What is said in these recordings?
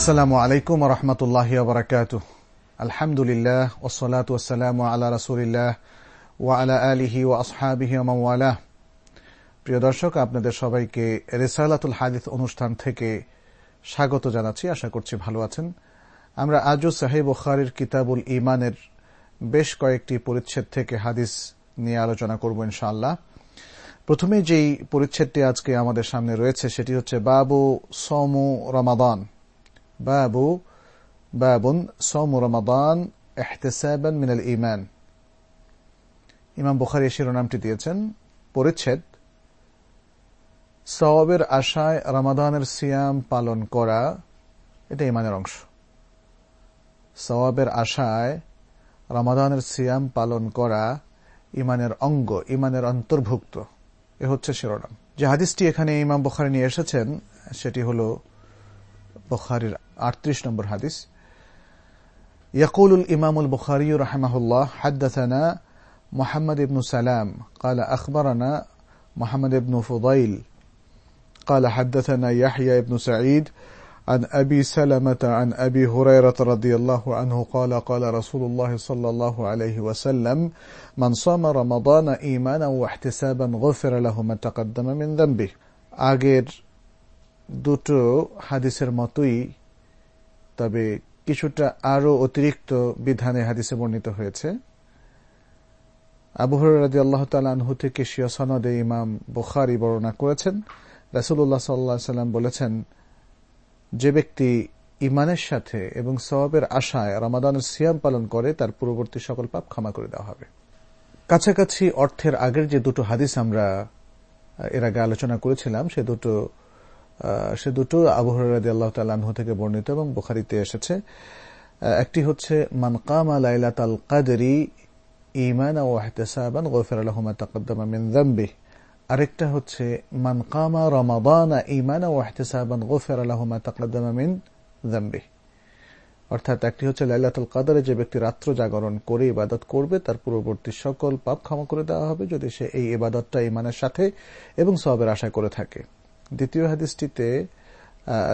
আসসালামু আলাইকুম রহমতুল্লাহ বরকাত আলহামদুলিল্লাহ ওসলাত ওসালাম আলা রসুলিল্লাহ ওয়া আলা আলিহি ও আসহাবিহি ওয়ালা প্রিয় দর্শক, আপনাদের সবাইকে রেসালাতুল হাদিস অনুষ্ঠান থেকে স্বাগত জানাচ্ছি। আশা করছি ভালো আছেন। আমরা আজও সাহেব ওখারির কিতাবুল ইমানের বেশ কয়েকটি পরিচ্ছেদ থেকে হাদিস নিয়ে আলোচনা করব ইনশাআল্লাহ। প্রথমে যেই পরিচ্ছেদটি আজকে আমাদের সামনে রয়েছে, সেটি হচ্ছে বাবু সমু রমাদান। বাবু বাবুন সমু রমাদান এহতেসাবান মিনাল ইমান ইমাম বুখারি শিরোনামটি দিয়েছেন, পরিচ্ছেদ। সওয়াবের আশায় রমাদানের সিয়াম পালন করা, এটা ইমানের অংশ। সওয়াবের আশায় রমাদানের সিয়াম পালন করা ইমানের অঙ্গ, ইমানের অন্তর্ভুক্ত। এ হচ্ছে শিরোনাম। যে হাদিসটি এখানে ইমাম বখারি নিয়ে এসেছেন, সেটি হল বখারির আটত্রিশ নম্বর হাদিস يقول الإمام البخاري رحمه الله حدثنا محمد بن سلام قال أخبرنا محمد بن فضيل قال حدثنا يحيى بن سعيد عن أبي سلمة عن أبي هريرة رضي الله عنه قال قال رسول الله صلى الله عليه وسلم من صام رمضان إيمانا واحتسابا غفر له ما تقدم من ذنبه আগের দুটো হাদিসের মতোই, তবে কিছুটা আরও অতিরিক্ত বিধানে হাদিসে বর্ণিত হয়েছে। আবু হরাদি আল্লাহ তালহু থেকে শিয়া সনদে ইমাম বুখারি বর্ণনা করেছেন। রাসুল্লাহ সাল্লাহ সাল্লাম বলেছেন, যে ব্যক্তি ইমানের সাথে এবং সবাবের আশায় রমাদানের সিয়াম পালন করে, তার পূর্ববর্তী সকল পাপ ক্ষমা করে দেওয়া হবে। কাছাকাছি অর্থের আগের যে দুটো হাদিস আমরা এর আগে আলোচনা করেছিলাম, সে দুটো সে দুটো আবহরাদি আল্লাহ তাল্লাহ থেকে বর্ণিত এবং বুখারিতে এসেছে। একটি হচ্ছে মানকামা লাইলাত আল কাদেরি ইমান ও আহতেসাবান গোফের আলহমা তাকদ্দামা মিন জাম্বিহ আরেকটা হচ্ছে মানকামা রমাদান ইমান ও আহতেসাবান গোফের আলহমা তাকদ্দামা মিন জাম্বি অর্থাৎ একটি হচ্ছে, লাইলাতুল কাদারে যে ব্যক্তি রাত্র জাগরণ করে, ইবাদত করবে, তার পূর্ববর্তী সকল পাপ ক্ষমা করে দেওয়া হবে যদি সে এই ইবাদতটা ইমানের সাথে এবং সবের আশা করে থাকে। দ্বিতীয় হাদিসটিতে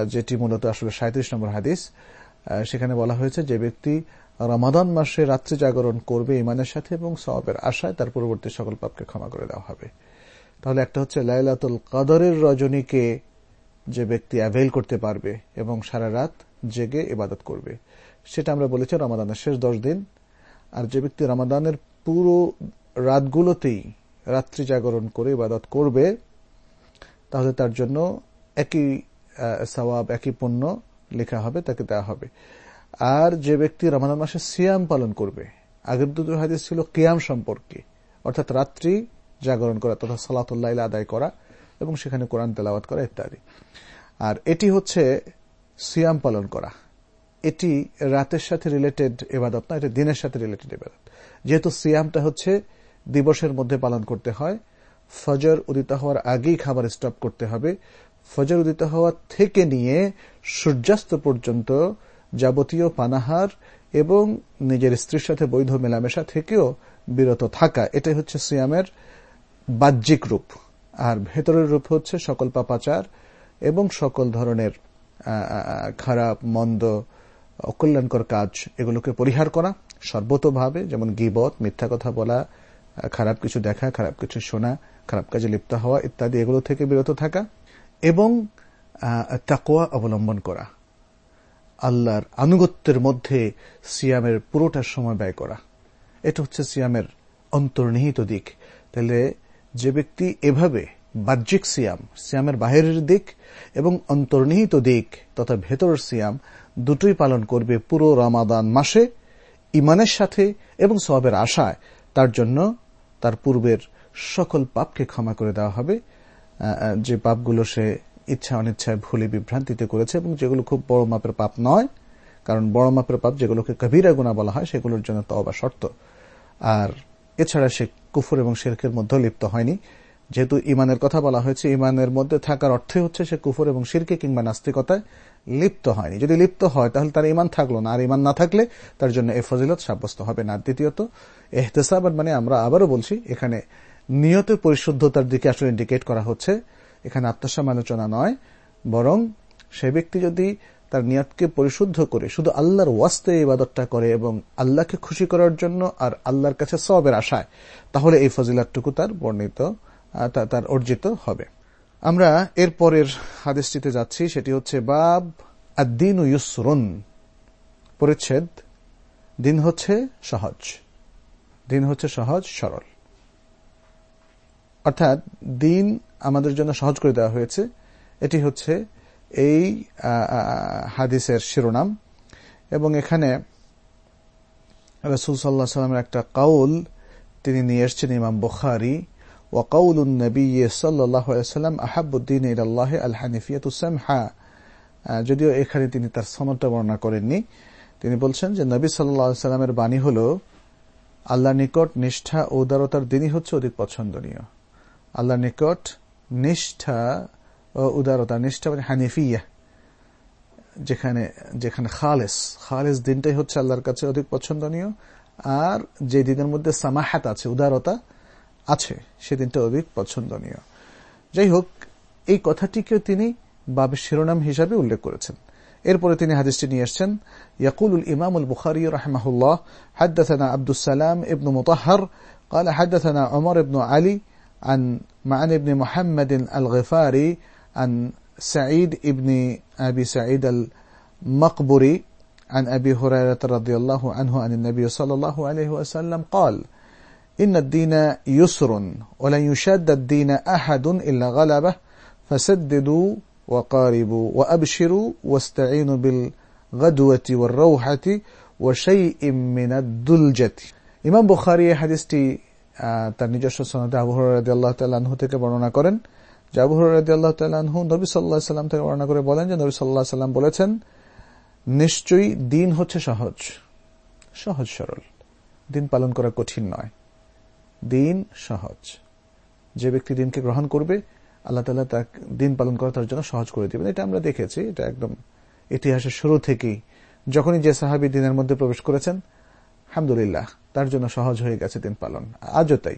যেটি মূলত আসলে সাঁত্রিশ নম্বর হাদিস সেখানে বলা হয়েছে যে ব্যক্তি রমাদান মাসে রাত্রি জাগরণ করবে ইমানের সাথে এবং সবের আশায় তার পূর্ববর্তী সকল পাপকে ক্ষমা করে দেওয়া হবে। তাহলে একটা হচ্ছে লাইলাতুল কাদরের রজনীকে যে ব্যক্তি অ্যাভেল করতে পারবে এবং সারা রাত জেগে ইবাদত করবে। সেটা আমরা বলেছি রমাদানের শেষ দশ দিন। আর যে ব্যক্তি রমাদানের পুরো রাতগুলোতেই রাত্রি জাগরণ করে ইবাদত করবে তাহলে তার জন্য একই সওয়াব, একই পণ্য লেখা হবে, তাকে দেওয়া হবে। আর যে ব্যক্তি রমাদান মাসে সিয়াম পালন করবে, আগের দুটো হাদিস ছিল কিয়াম সম্পর্কে, অর্থাৎ রাত্রি জাগরণ করা তথা সালাতুল্লাহ আদায় করা এবং সেখানে কোরআন তেলাওয়াত করা ইত্যাদি। আর এটি হচ্ছে সিয়াম পালন করা। এটি রাতের সাথে রিলেটেড এবাদত না, এটি দিনের সাথে রিলেটেড এবাদত যেহেতু সিয়ামটা হচ্ছে দিবসের মধ্যে পালন করতে হয় ফজর উদিত হওয়ার আগেই খাবার স্টপ করতে হবে। ফজর উদিত হওয়া থেকে নিয়ে সূর্যাস্ত পর্যন্ত যাবতীয় পানাহার এবং নিজের স্ত্রীর সাথে বৈধ মেলামেশা থেকেও বিরত থাকা, এটাই হচ্ছে সিয়ামের বাহ্যিক রূপ। আর ভেতরের রূপ হচ্ছে সকল পাপাচার এবং সকল ধরনের খারাপ, মন্দ, অকল্যাণকর কাজ, এগুলোকে পরিহার করা সর্বতভাবে, যেমন গিবত, মিথ্যা কথা বলা, খারাপ কিছু দেখা, খারাপ কিছু শোনা খারাপ কাজে লিপ্ত হওয়া ইত্যাদি, এগুলো থেকে বিরত থাকা এবং তাকোয়া অবলম্বন করা। আল্লাহর আনুগত্যের মধ্যে সিয়ামের পুরোটা সময় ব্যয় করা। এটা হচ্ছে সিয়ামের অন্তর্নিহিত দিক। তাহলে যে ব্যক্তি এভাবে বাহ্যিক সিয়াম, সিয়ামের বাহিরের দিক এবং অন্তর্নিহিত দিক তথা ভেতরের সিয়াম দুটোই পালন করবে পুরো রামাদান মাসে ইমানের সাথে এবং সবের আশায়। তার জন্য তার পূর্বের সকল পাপকে ক্ষমা করে দেওয়া হবে। যে পাপগুলো সে ইচ্ছা অনিচ্ছায় ভুলে বিভ্রান্তিতে করেছে এবং যেগুলো খুব বড় মাপের পাপ নয়, কারণ বড় মাপের পাপ যেগুলোকে কবিরা গুণা বলা হয়, সেগুলোর জন্য তবা শর্ত। আর এছাড়া সে কুফুর এবং শেরকের মধ্যে লিপ্ত হয়নি। যেহেতু ইমানের কথা বলা হয়েছে ইমানের মধ্যে থাকার অর্থে হচ্ছে সে কুফর এবং শিরকে কিংবা নাস্তিকতায় লিপ্ত হয়নি। যদি লিপ্ত হয়, তাহলে তার ইমান থাকল না। আর ইমান না থাকলে তার জন্য এ ফজিলত সাব্যস্ত হবে না। দ্বিতীয়ত, এহতেসাব মানে আমরা আবারও বলছি, এখানে নিয়ত পরিশুদ্ধতার দিকে আসলে ইন্ডিকেট করা হচ্ছে। এখানে আত্মসমালোচনা নয়, বরং সে ব্যক্তি যদি তার নিয়তকে পরিশুদ্ধ করে, শুধু আল্লাহর ওয়াস্তে ইবাদতটা করে এবং আল্লাহকে খুশি করার জন্য আর আল্লাহর কাছে সবের আশায়, তাহলে এই ফজিলাতটুকু তার বর্ণিত তার অর্জিত হবে। আমরা এর পরের হাদিসটিতে যাচ্ছি, সেটি হচ্ছে বাব আদিন ইউসরুন। পরিচ্ছেদ। দিন হচ্ছে সহজ। দিন হচ্ছে সহজ, সরল। অর্থাৎ দিন আমাদের জন্য সহজ করে দেওয়া হয়েছে এটি হচ্ছে এই হাদিসের শিরোনাম এবং এখানে রসুল সাল্লাহ সাল্লামের একটা কাউল তিনি নিয়ে এসছেন ইমাম বুখারি وقول النبي صلى الله عليه وسلم أحب الدين إلى الله الحنفية السمحة যদিও এখানে তিনি তার সনদটা বর্ণনা করেননি তিনি বলছেন যে নবী সাল্লাহ সাল্লামের বাণী হল আল্লাহ নিকট নিষ্ঠা ও উদারতার দিনই হচ্ছে অধিক পছন্দনীয় আল্লাহ নিকট নিষ্ঠা ও উদারতা নিষ্ঠা মানে হানিফিয়া যেখানে যেখানে খালেস খালেস দিনটাই হচ্ছে আল্লাহর কাছে অধিক পছন্দনীয় আর যে দিনের মধ্যে সামাহাত আছে উদারতা আছে সেদিনটা অধিক পছন্দনীয় যাই হোক এই কথাটিকেও তিনি বাবের শিরোনাম হিসাবে উল্লেখ করেছেন এরপরে তিনি হাদিসটি নিয়ে এসছেন يقول الإمام البخاري رحمه الله حدثنا عبد السلام ابن مطهر قال حدثنا عمر بن علي عن معن بن محمد الغفاري عن سعيد بن أبي سعيد المقبري عن أبي هريرة رضي الله عنه عن النبي صلى الله عليه وسلم قال إن الدين يسر ولن يشاد الدين أحد إلا غلبه فسددوا وقاربوا وأبشروا واستعينوا بالغدوة والروحة وشيء من الدلجة. إمام بخاري حديثتي তার নিজস্ব সনদে আবু হরাদি আল্লাহ তাল্লাহু থেকে বর্ণনা করেন। যে আল্লাহ তাল্লাহু নবী সাল্লাহ সাল্লাম থেকে বর্ণনা করে বলেন যে নবী সাল্লাহ সাল্লাম বলেছেন, নিশ্চয়ই দিন হচ্ছে সহজ। সহজ সরল। দিন পালন করা কঠিন নয়। দিন সহজ। যে ব্যক্তি দিনকে গ্রহণ করবে, আল্লাহ তালা তার দিন পালন করা তার জন্য সহজ করে দিবেন। এটা আমরা দেখেছি, এটা একদম ইতিহাসের শুরু থেকেই। যখনই যে সাহাবি দিনের মধ্যে প্রবেশ করেছেন, আলহামদুলিল্লাহ। তার জন্য সহজ হয়ে গেছে দিন পালন। আজও তাই।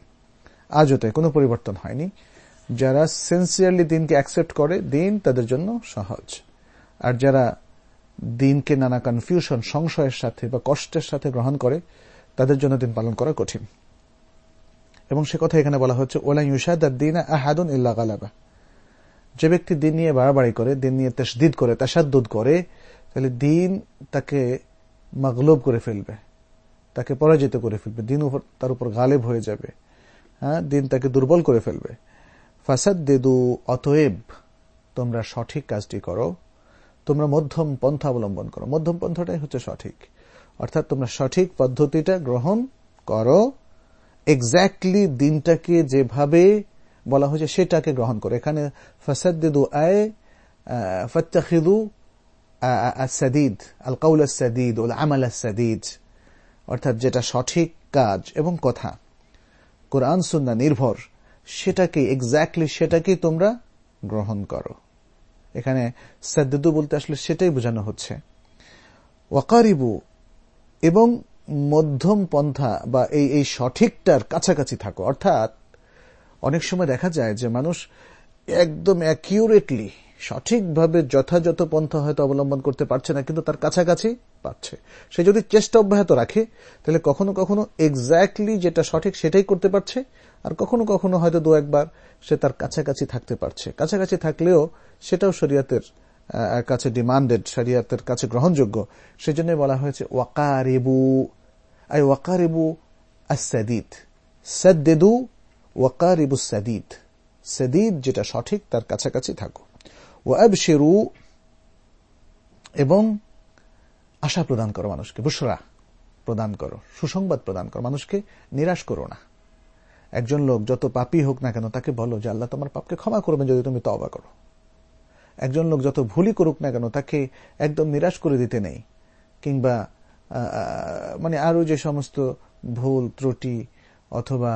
আজও তাই। কোনো পরিবর্তন হয়নি। যারা সিনসিয়ারলি দিনকে অ্যাকসেপ্ট করে, দিন তাদের জন্য সহজ। আর যারা দিনকে নানা কনফিউশন সংশয়ের সাথে বা কষ্টের সাথে গ্রহণ করে, তাদের জন্য দিন পালন করা কঠিন। এবং সে কথা এখানে বলা হচ্ছে ওলা ইউসাদ দিন আহাদুন ইল্লা গালাবা। যে ব্যক্তি দিন নিয়ে বাড়াবাড়ি করে, দিন নিয়ে তেসদিদ করে, তাসাদ্দুদ করে, তাহলে দিন তাকে মাগলোব করে ফেলবে। তাকে পরাজিত করে ফেলবে। দিন তার উপর গালেব হয়ে যাবে। হ্যাঁ দিন তাকে দুর্বল করে ফেলবে। ফাসাদ দেদু অতএব তোমরা সঠিক কাজটি করো। তোমরা মধ্যম পন্থা অবলম্বন করো। মধ্যম পন্থাটাই হচ্ছে সঠিক। অর্থাৎ তোমরা সঠিক পদ্ধতিটা গ্রহণ করো। এক্স্যাক্টলি দিনটাকে যেভাবে বলা হয়েছে সেটাকে গ্রহণ করো। এখানে ফাসাদ্দিদু আয় সাদিদ আল কাউল সাদিদ ওল আমাল সাদিদ অর্থাৎ যেটা সঠিক কাজ এবং কথা। কোরআন সুন্না নির্ভর। সেটাকে এক্স্যাক্টলি সেটাকেই তোমরা গ্রহণ করো। এখানে সাদ্দু বলতে আসলে সেটাই বোঝানো হচ্ছে। ওয়াকারিবু এবং মধ্যম পন্থা বা এই এই সঠিকটার কাছাকাছি থাকো। অর্থাৎ অনেক সময় দেখা যায় যে মানুষ একদম অ্যাকিউরেটলি সঠিকভাবে যথাযথ পন্থা হয়তো অবলম্বন করতে পারছে না, কিন্তু তার কাছাকাছি পাচ্ছে সে যদি চেষ্টা অব্যাহত রাখে, তাহলে কখনো কখনো এক্স্যাক্টলি যেটা সঠিক সেটাই করতে পারছে, আর কখনো কখনো হয়তো দু একবার সে তার কাছাকাছি থাকতে পারছে। কাছাকাছি থাকলেও সেটাও শরিয়াতের কাছে ডিমান্ডেড শরিয়াতের কাছে গ্রহণযোগ্য। সেজন্য বলা হয়েছে, ওয়াকারেবু আই ওয়াকারেবু আসাদিদ সাদ্দেদু ওয়াকারিবু সাদিদ সাদিদ যেটা সঠিক, তার কাছাকাছি থাকো ও আবশেরু এবং আশা প্রদান করো মানুষকে, বুসরা প্রদান করো, সুসংবাদ প্রদান করো, মানুষকে নিরাশ করো না। একজন লোক যত পাপই হোক না কেন তাকে বলো যে, আল্লাহ তোমার পাপকে ক্ষমা করবেন যদি তুমি তবা করো। একজন লোক যত ভুলই করুক না কেন তাকে একদম নিরাশ করে দিতে নেই। কিংবা মানে আরও যে সমস্ত ভুল, ত্রুটি অথবা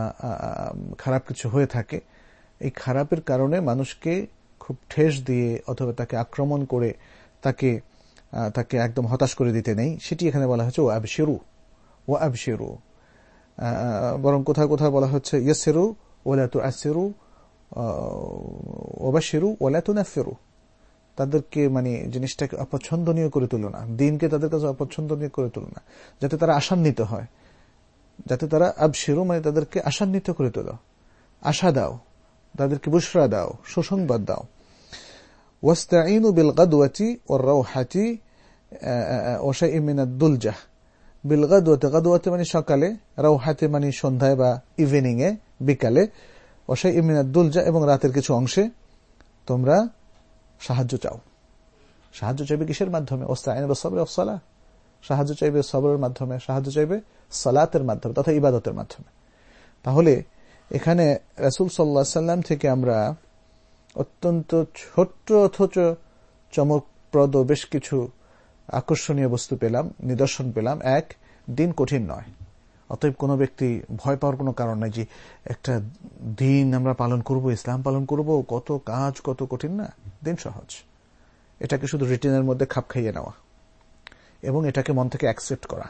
খারাপ কিছু হয়ে থাকে, এই খারাপের কারণে মানুষকে খুব ঠেস দিয়ে অথবা তাকে আক্রমণ করে তাকে তাকে একদম হতাশ করে দিতে নেই, সেটি এখানে বলা হচ্ছে ও আবশেরু ও আবশেরু বরং কোথাও কোথাও বলা হচ্ছে ইয়েসেরু ওলা তু আসেরু ওবাশেরু ওলা তু নাফেরু তাদেরকে মানে জিনিসটাকে অপছন্দনীয় করে তুলো না, দিনকে তাদের কাছে অপছন্দনীয় করে তুলো না, যাতে তারা আশান্বিত হয়। যাতে তারা আবশিরু মানে তাদেরকে আশান্বিত করে তোলো। আশা দাও। তাদেরকে বুসরা দাও, সুসংবাদ দাও। ওয়াস্তাইনু বিল গাদওয়াতি ওর রাউহাতি ওশাই মিনাদ দুলজাহ বিল গাদওয়াতে গাদওয়াতে মানে সকালে, রাউহাতে মানে সন্ধ্যায় বা ইভিনিং এ বিকালে। ওশাই ইমিনাদ দুলজা এবং রাতের কিছু অংশে তোমরা সাহায্য চাও। সাহায্য চাইবে কিসের মাধ্যমে? ওস্তাইন সবরে অফসালা সাহায্য চাইবে সবরের মাধ্যমে, সাহায্য চাইবে সালাতের মাধ্যমে, তথা ইবাদতের মাধ্যমে। তাহলে এখানে রাসুল সাল্লা সাল্লাম থেকে আমরা অত্যন্ত ছোট্ট অথচ চমকপ্রদ বেশ কিছু আকর্ষণীয় বস্তু পেলাম, নিদর্শন পেলাম। এক, দিন কঠিন নয়। অতএব কোনো ব্যক্তি ভয় পাওয়ার কোনো কারণ নাই যে একটা দিন আমরা পালন করব, ইসলাম পালন করব, কত কাজ, কত কঠিন না, দিন সহজ। এটাকে শুধু রিটিনের মধ্যে খাপ খাইয়ে নেওয়া এবং এটাকে মন থেকে অ্যাকসেপ্ট করা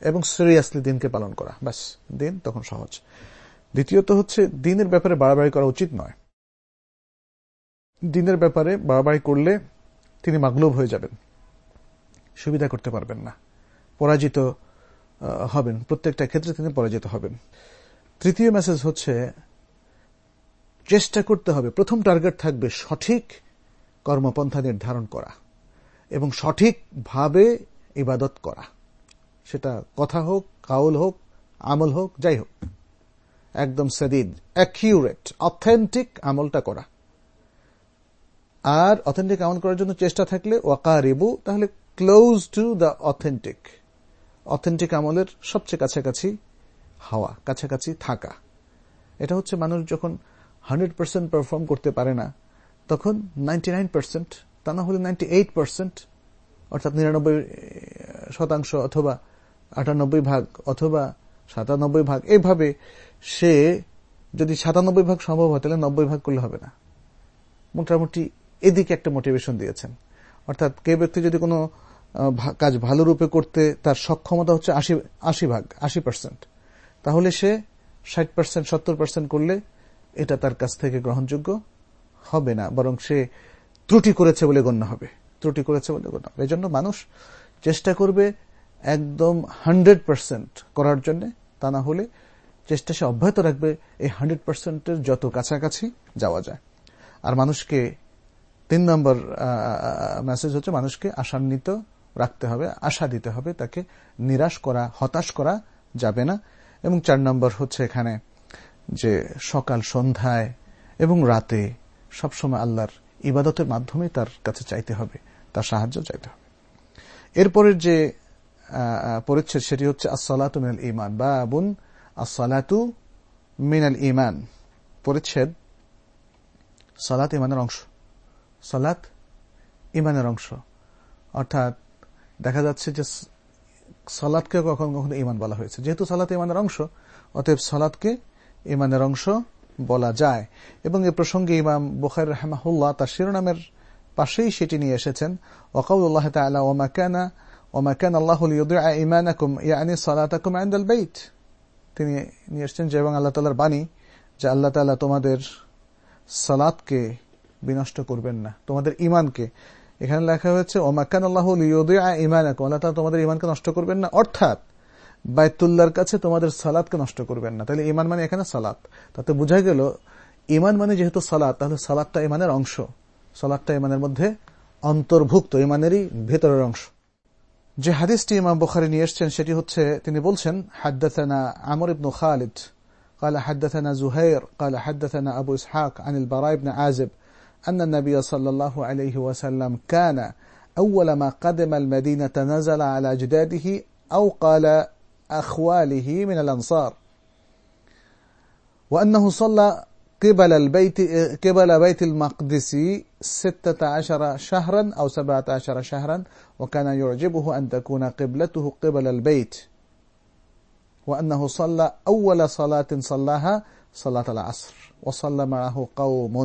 এবং সিরিয়াসলি দিনকে পালন করা। ব্যাস, দিন তখন সহজ। দ্বিতীয়ত হচ্ছে, দিনের ব্যাপারে বাড়াবাড়ি করা উচিত নয়। দিনের ব্যাপারে বাড়াবাড়ি করলে তিনি মাগলুব হয়ে যাবেন। সুবিধা করতে পারবেন না। পরাজিত হবেন। প্রত্যেকটা ক্ষেত্রে তিনি পরাজিত হবেন। তৃতীয় মেসেজ হচ্ছে, চেষ্টা করতে হবে। প্রথম টার্গেট থাকবে সঠিক কর্মপন্থা নির্ধারণ করা এবং সঠিকভাবে ইবাদত করা। সেটা কথা হোক, কাউল হোক, আমল হোক, যাই হোক। একদম সেদিন অ্যাকিউরেট অথেন্টিক আমলটা করা। আর অথেন্টিক আমল করার জন্য চেষ্টা থাকলে ওয়াকারিবু, তাহলে close to the authentic authentic আমলের সবচেয়ে কাছাকাছি হাওয়া, কাছাকাছি থাকা। এটা হচ্ছে মানুষ যখন হান্ড্রেড পার্সেন্ট পারফর্ম করতে পারে না, তখন নাইনটি নাইন পার্সেন্ট তা না হলে নাইনটি এইট পার্সেন্ট অর্থাৎ নিরানব্বই শতাংশ অথবা আটানব্বই ভাগ অথবা সাতানব্বই ভাগ এইভাবে সে যদি সাতানব্বই ভাগ সম্ভব হয়, তাহলে নব্বই ভাগ করলে হবে না। মোটামুটি এদিকে একটা মোটিভেশন দিয়েছেন। অর্থাৎ কে ব্যক্তি যদি কোনো কাজ ভালো রূপে করতে তার সক্ষমতা হচ্ছে আশি আশি ভাগ, আশি পার্সেন্ট তাহলে সে ষাট পার্সেন্ট সত্তর পার্সেন্ট করলে এটা তার কাছ থেকে গ্রহণযোগ্য হবে না, বরং সে ত্রুটি করেছে বলে গণ্য হবে। ত্রুটি করেছে বলে গণ্য হবে। এই জন্য মানুষ চেষ্টা করবে একদম হান্ড্রেড পার্সেন্ট করার জন্য, তা না হলে চেষ্টা সে অব্যাহত রাখবে, এই হান্ড্রেড পার্সেন্টের যত কাছাকাছি যাওয়া যায়। আর মানুষকে তিন নম্বর মেসেজ হচ্ছে মানুষকে আশান্বিত রাখতে হবে, আশা দিতে হবে, তাকে নিরাশ করা, হতাশ করা যাবে না। এবং চার নম্বর হচ্ছে এখানে যে সকাল, সন্ধ্যায় এবং রাতে সবসময় আল্লাহর ইবাদতের মাধ্যমে তার কাছে চাইতে হবে, তার সাহায্য চাইতে হবে। এরপরের যে পরিচ্ছেদ সেটি হচ্ছে আসলাতু ইমান বা আবুন আসলাতু মিনাল ইমান পরিচ্ছেদ, সালাত ইমানের অংশ। সালাত ইমানের অংশ। অর্থাৎ দেখা যাচ্ছে যে সালাদকে কখন কখনো ইমান বলা হয়েছে। যেহেতু সালাত ইমানের অংশ, অতএব সালাদকে ইমানের অংশ বলা যায়। এবং এ প্রসঙ্গে ইমাম বুখার রহমাহুল্লাহ তার শিরোনামের পাশেই সেটি নিয়ে এসেছেন। ওকাউল্লাহ তালা ওমাকানা ওমাকান আল্লাহ ইমানাকুম ইয়ানি সালাতাকুম আইন্দাল বেইট তিনি নিয়ে এসেছেন যে এবং আল্লাহ তালার বাণী যে আল্লাহ তালা তোমাদের সালাদকে বিনষ্ট করবেন না, তোমাদের ইমানকে এখানে লেখা হয়েছে ওমাকান আল্লাহ ইমানাকুম আল্লাহ তালা তোমাদের ইমানকে নষ্ট করবেন না। অর্থাৎ, বাইতুল্লাহর কাছে তোমাদের সালাদকে নষ্ট করবেন না। তাহলে ইমান মানে এখানে সালাত। তাতে বোঝা গেল ইমান মানে যেহেতু সালাদ তাহলে সালাদটা ইমানের অংশ। সালাদটা ইমানের মধ্যে অন্তর্ভুক্ত ইমানেরই ভেতরের অংশ। যে হাদিসটি ইমাম বুখারি নিয়ে এসছেন সেটি হচ্ছে তিনি বলছেন হাদ্দাথানা আমর ইবনু খালিদ قال حدثنا زهير قال حدثنا أبو إسحاق عن البراء بن عازب أن النبي صلى الله عليه وسلم كان أول ما قدم المدينة نزل على أجداده أو قال أخواله من الأنصار وأنه صلى قبل البيت قبل بيت المقدس ستة عشر شهرا أو سبعة عشر شهرا وكان يعجبه أن تكون قبلته قبل البيت وأنه صلى أول صلاة صلاها صلاة العصر وصلى معه قوم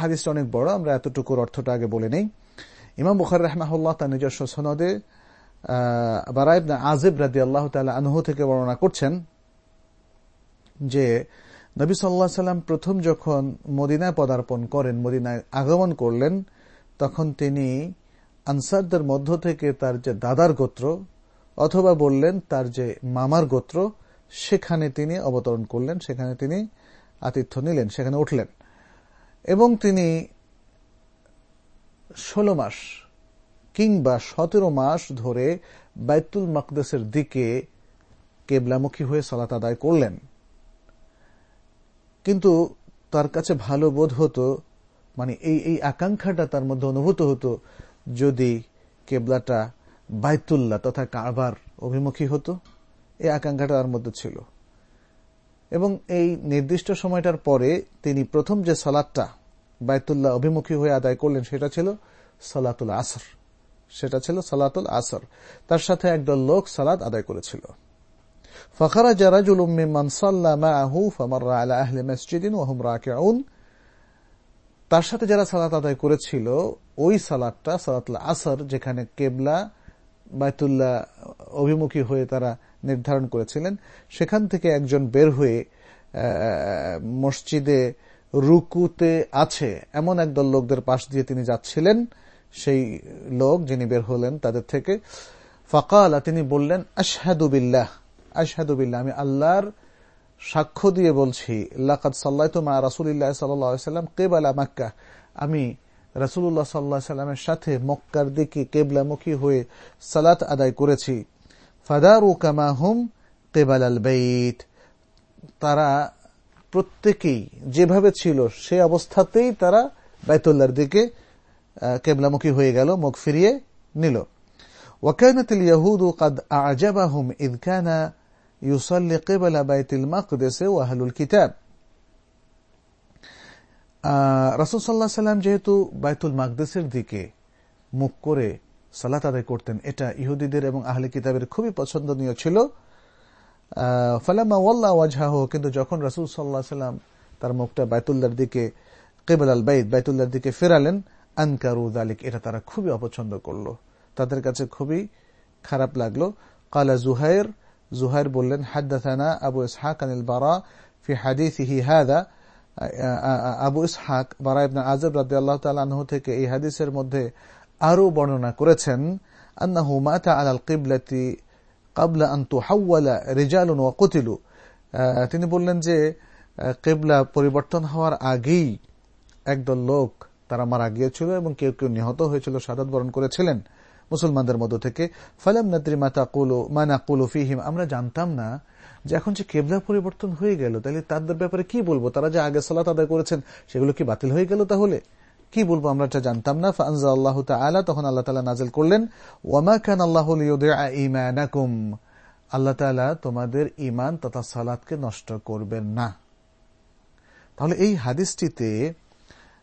হাদিসটা অনেক বড় আমরা এতটুকুর অর্থটা আগে বলে নেই ইমাম বুখার রহমাহুল্লাহ তার নিজস্ব সনদে বারাইবনা আজিব রাদি আল্লাহ তালা আনহু থেকে বর্ণনা করছেন যে নবী সাল্লাহ সাল্লাম প্রথম যখন মদিনায় পদার্পণ করেন, মদিনায় আগমন করলেন, তখন তিনি আনসারদের মধ্য থেকে তার যে দাদার গোত্র অথবা বললেন তার যে মামার গোত্র, সেখানে তিনি অবতরণ করলেন, সেখানে তিনি আতিথ্য নিলেন, সেখানে উঠলেন। এবং তিনি ষোলো মাস কিংবা সতেরো মাস ধরে বাইতুল মকদেসের দিকে কেবলামুখী হয়ে সালাত আদায় করলেন। কিন্তু তার কাছে ভালো বোধ হতো মানে এই এই আকাঙ্ক্ষাটা তার মধ্যে অনুভূত হতো যদি কেবলাটা বাইতুল্লাহ তথা কারবার অভিমুখী হতো। এই আকাঙ্ক্ষাটা তার মধ্যে ছিল। এবং এই নির্দিষ্ট সময়টার পরে তিনি প্রথম যে সালাদটা বাইতুল্লাহ অভিমুখী হয়ে আদায় করলেন, সেটা ছিল সালাতুল আসর। সেটা ছিল সালাতুল আসর। তার সাথে একদল লোক সালাদ আদায় করেছিল। فخرج رجل ممن صلى معه فمر على أهل مسجد وهم راكعون তার সাথে যারা সালাত আদায় করেছিল ওই সালাদটা সালাতুল আসর যেখানে কেবলা বায়তুল্লাহ অভিমুখী হয়ে তারা নির্ধারণ করেছিলেন সেখান থেকে একজন বের হয়ে মসজিদে রুকুতে আছে এমন একদল লোকদের পাশ দিয়ে তিনি যাচ্ছিলেন সেই লোক যিনি বের হলেন তাদের থেকে ফকাল তিনি বললেন আশহাদুবিল্লাহ আশহাদুবিল্লা আমি আল্লাহর সাক্ষ্য দিয়ে বলছি লাকাত সাল্লাহ মা রাসুলিল্লাহ সাল্লাম কেবালা মাক্কা। আমি রাসুল্লাহ সাল্লাহ সাল্লামের সাথে মক্কার দিকে কেবলামুখী হয়ে সালাত আদায় করেছি। ফাদার ও কামাহুম কেবাল আল বেইত তারা প্রত্যেকেই যেভাবে ছিল সে অবস্থাতেই তারা বাইতুল্লার দিকে কেবলামুখী হয়ে গেল, মুখ ফিরিয়ে নিল। ওয়াকানাতিল ইয়াহুদ কাদ আজাবাহুম ইদ কানা ইউসাল্লি কেবেলা বাইতুল মাকদেসে ওয়াহলুল কিতাব রাসুল সাল্লাহ সাল্লাম যেহেতু বাইতুল মাকদেসের দিকে মুখ করে সালাত আদায় করতেন, এটা ইহুদিদের এবং আহলে কিতাবের খুবই পছন্দনীয় ছিল। ফালামা ওয়াল্লা ওয়াজহাহ, কিন্তু যখন রাসুল সাল্লাহ সাল্লাম তার মুখটা বায়তুল্লার দিকে কেবল আল বাইদ বায়তুল্লার দিকে ফেরালেন, আনকারু দালিক এটা তারা খুবই অপছন্দ করল। তাদের কাছে খুবই খারাপ লাগল। কালা জুহাইর জুহাইর বললেন হাদ্দাথানা আবু ইসহাক আনিল বারা ফি হাদিসিহি হাদা। আবু ইসহাক বারা ইবনা আজব রাদি আল্লাহ তালাহ থেকে এই হাদিসের মধ্যে আরও বর্ণনা করেছেন, আন্নাহু মাতা আলাল কিবলাতি কাবলা আন্তু হাওয়ালা রেজালুন ওয়া কতিলু। তিনি বললেন যে কেবলা পরিবর্তন হওয়ার আগেই একদল লোক তারা মারা গিয়েছিল এবং কেউ কেউ নিহত হয়েছিল, সাদাত বরণ করেছিলেন। মুসলমানদের মধ্য থেকে, ফালাম নাদ্রি মাতা কুলো মানা কুলো ফিহিম আমরা জানতাম না যে এখন যে কেবলা পরিবর্তন হয়ে গেল, তাহলে তাদের ব্যাপারে কি বলব? তারা যে আগে সালাত আদায় করেছেন, সেগুলো কি বাতিল হয়ে গেল তাহলে? কি বলব আমরা এটা জানতাম না? ফানজা আল্লাহ তালা তখন আল্লাহ তালা নাজেল করলেন, ওয়ামা খান আল্লাহ ইমানাকুম আল্লাহ তালা তোমাদের ইমান তথা সালাদকে নষ্ট করবেন না। তাহলে এই হাদিসটিতে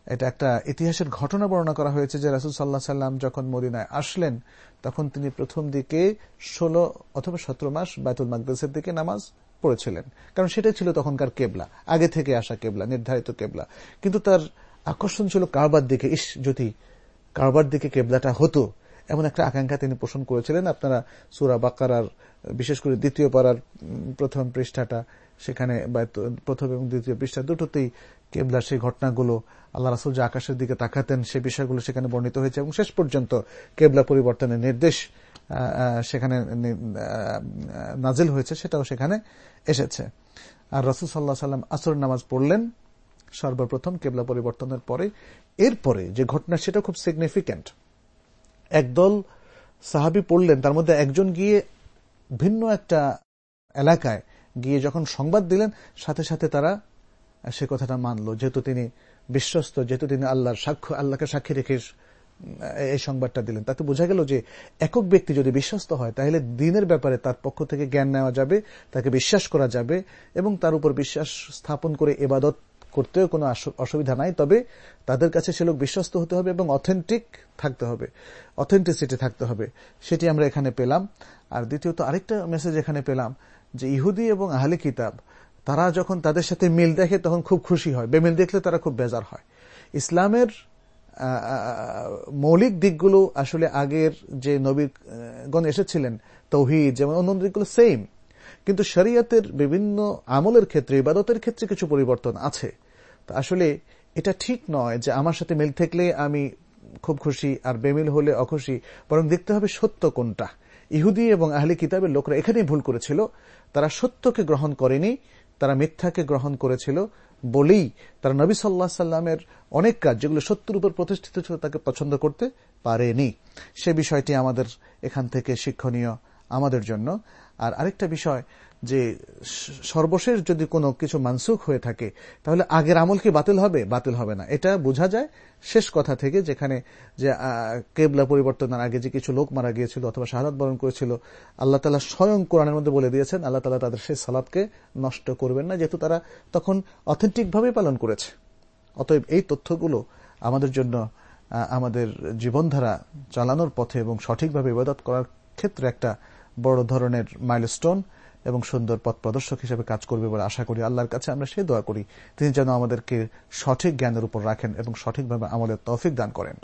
এটা একটা ইতিহাসের ঘটনা বর্ণনা করা হয়েছে যে রাসুল সাল্লাহ সাল্লাম যখন মদিনায় আসলেন, তখন তিনি প্রথম দিকে ষোলো অথবা সতেরো মাস বায়তুল মাকদাসের দিকে নামাজ পড়েছিলেন। কারণ সেটাই ছিল তখনকার কেবলা, আগে থেকে আসা কেবলা, নির্ধারিত কেবলা। কিন্তু তার আকর্ষণ ছিল কারবার দিকে। ইস, যদি কারবার দিকে কেবলাটা হতো, এমন একটা আকাঙ্ক্ষা তিনি পোষণ করেছিলেন। আপনারা সুরা বাকার বিশেষ করে দ্বিতীয় পাড়ার প্রথম পৃষ্ঠাটা, সেখানে প্রথম এবং দ্বিতীয় পৃষ্ঠা দুটোতেই কেবলার সেই ঘটনাগুলো আল্লাহ রাসুল যে আকাশের দিকে তাকাতেন, সেই বিষয়গুলো সেখানে বর্ণিত হয়েছে এবং শেষ পর্যন্ত কেবলা পরিবর্তনের নির্দেশ সেখানে নাজিল হয়েছে, সেটাও সেখানে এসেছে। আর রসুল সাল্লাহ সাল্লাম আসর নামাজ পড়লেন, সর্বপ্রথম কেবলা পরিবর্তনের পরে। এরপরে যে ঘটনা সেটা খুব সিগনিফিক্যান্ট একদল সাহাবি পড়লেন, তার মধ্যে একজন গিয়ে ভিন্ন একটা এলাকায় গিয়ে যখন সংবাদ দিলেন, সাথে সাথে তারা সে কথাটা মানলো। যেহেতু তিনি বিশ্বস্ত, যেহেতু তিনি আল্লাহর সাক্ষ্য, আল্লাহকে সাক্ষী রেখে এই সংবাদটা দিলেন। তাতে বোঝা গেল যে একক ব্যক্তি যদি বিশ্বস্ত হয়, তাহলে দিনের ব্যাপারে তার পক্ষ থেকে জ্ঞান নেওয়া যাবে, তাকে বিশ্বাস করা যাবে, এবং তার উপর বিশ্বাস স্থাপন করে এবাদত করতেও কোনো অসুবিধা নাই। তবে তাদের কাছে সে লোক বিশ্বস্ত হতে হবে এবং অথেন্টিক থাকতে হবে, অথেন্টিসিটি থাকতে হবে। সেটি আমরা এখানে পেলাম। আর দ্বিতীয়ত আরেকটা মেসেজ এখানে পেলাম যে ইহুদি এবং আহলে কিতাব তারা যখন তাদের সাথে মিল দেখে তখন খুব খুশি হয়। বেমিল দেখলে তারা খুব বেজার হয়। ইসলামের মৌলিক দিকগুলো আসলে আগের যে নবীগণ এসেছিলেন, তৌহিদ যেমন অন্য দিকগুলো সেম কিন্তু শরিয়তের বিভিন্ন আমলের ক্ষেত্রে, ইবাদতের ক্ষেত্রে কিছু পরিবর্তন আছে। তা আসলে এটা ঠিক নয় যে আমার সাথে মিল থাকলে আমি খুব খুশি আর বেমিল হলে অখুশি, বরং দেখতে হবে সত্য কোনটা। ইহুদি এবং আহলি কিতাবের লোকরা এখানেই ভুল করেছিল। তারা সত্যকে গ্রহণ করেনি তারা মিথ্যাকে গ্রহণ করেছিল বলেই তারা নবী সাল্লাহ সাল্লামের অনেক কাজ, যেগুলো সত্যের উপর প্রতিষ্ঠিত ছিল, তাকে পছন্দ করতে পারেনি। সে বিষয়টি আমাদের এখান থেকে শিক্ষণীয় আমাদের জন্য। আর আরেকটা বিষয় যে সর্বশেষ যদি কোনো কিছু মানসুখ হয়ে থাকে, তাহলে আগের আমল কি বাতিল হবে? বাতিল হবে না। এটা বোঝা যায় শেষ কথা থেকে, যেখানে যে কেবলা পরিবর্তনের আগে যে কিছু লোক মারা গিয়েছিল অথবা শাহাদ বরণ করেছিল, আল্লাহ তালা স্বয়ং কোরআনের মধ্যে বলে দিয়েছেন, আল্লাহ তালা তাদের সেই সালাদকে নষ্ট করবেন না, যেহেতু তারা তখন অথেন্টিকভাবে পালন করেছে। অতএব এই তথ্যগুলো আমাদের জন্য আমাদের জীবনধারা চালানোর পথে এবং সঠিকভাবে ইবাদত করার ক্ষেত্রে একটা বড় ধরনের মাইলস্টোন এবং সুন্দর পথ প্রদর্শক হিসেবে কাজ করবে বলে আশা করি আল্লাহর কাছে আমরা সে দোয়া করি। তিনি যেন আমাদেরকে সঠিক জ্ঞানের উপর রাখেন এবং সঠিকভাবে আমাদের তৌফিক দান করেন।